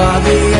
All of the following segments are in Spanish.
Bobby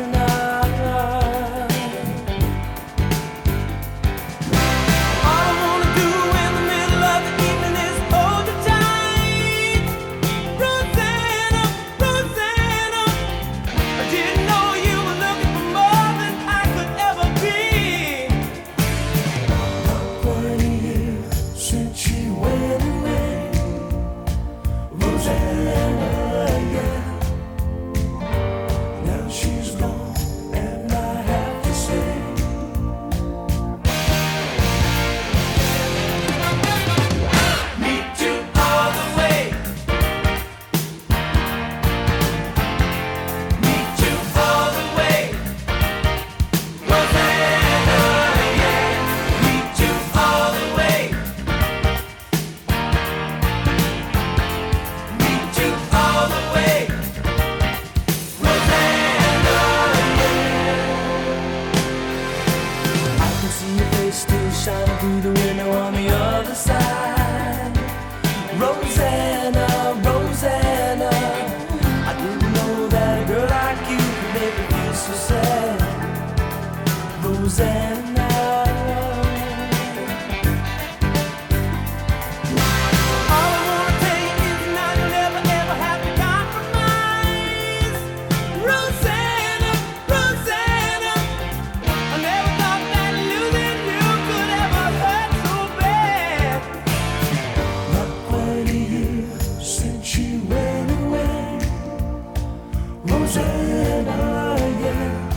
and I am.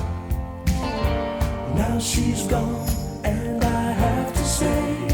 Now she's gone, and I have to say.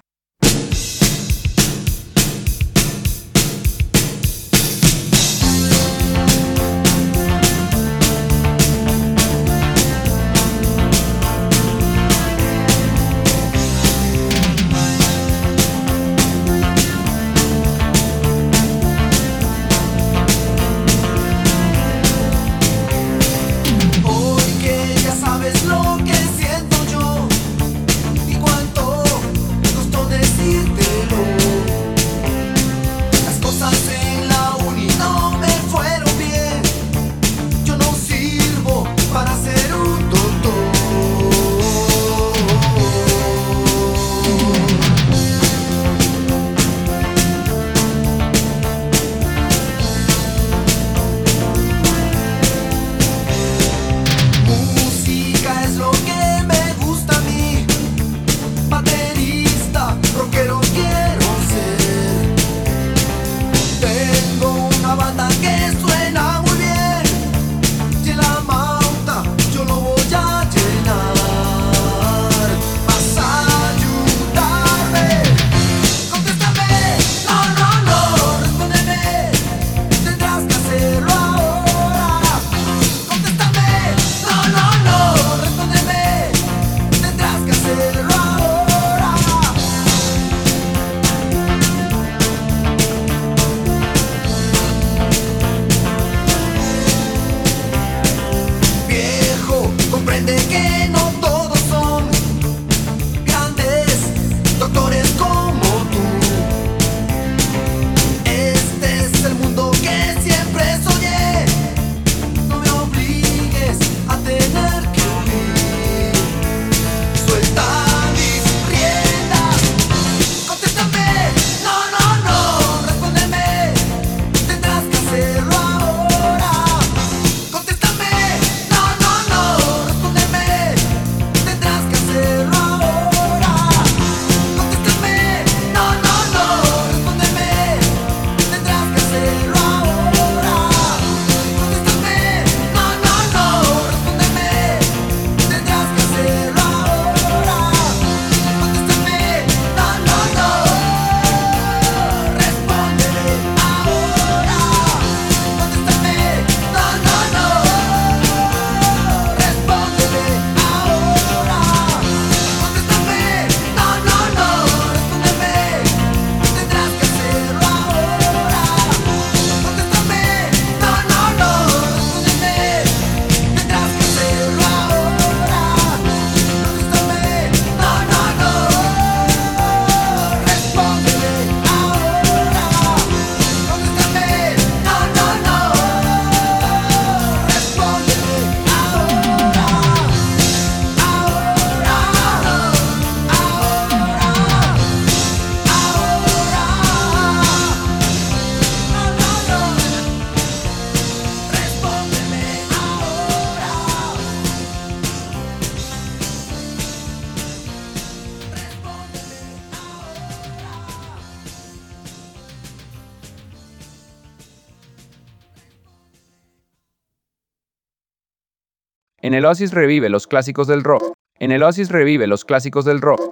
En el Oasis revive los clásicos del rock. En el Oasis revive los clásicos del rock.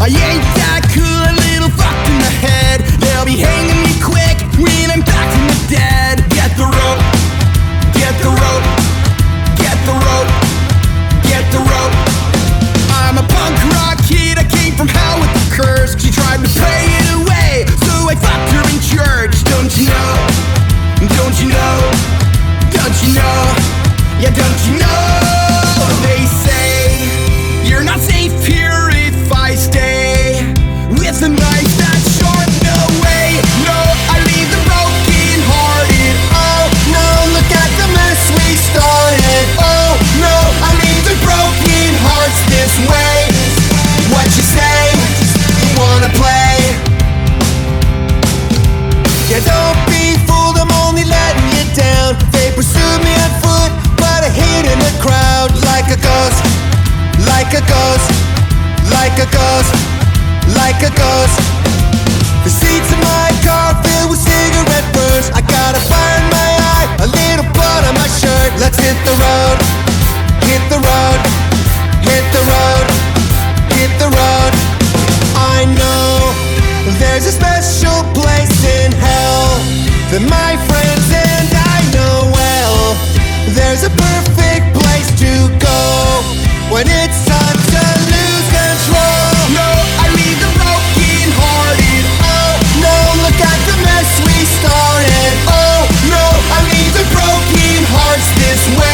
I ain't that cool, a little fucked in the head. They'll be hanging me quick when I'm back from the dead. Get the rope, get the rope, get the rope, get the rope. I'm a punk rock kid, I came from hell with the curse. She tried to play it away. don't you know? Yeah, don't you know? like a ghost, like a ghost. The seats of my car filled with cigarette burns. I got a fire in my eye, a little blood on my shirt. Let's hit the road, hit the road, hit the road, hit the road. I know there's a special place in hell that my friends and I know well. There's a perfect place to go when it's swear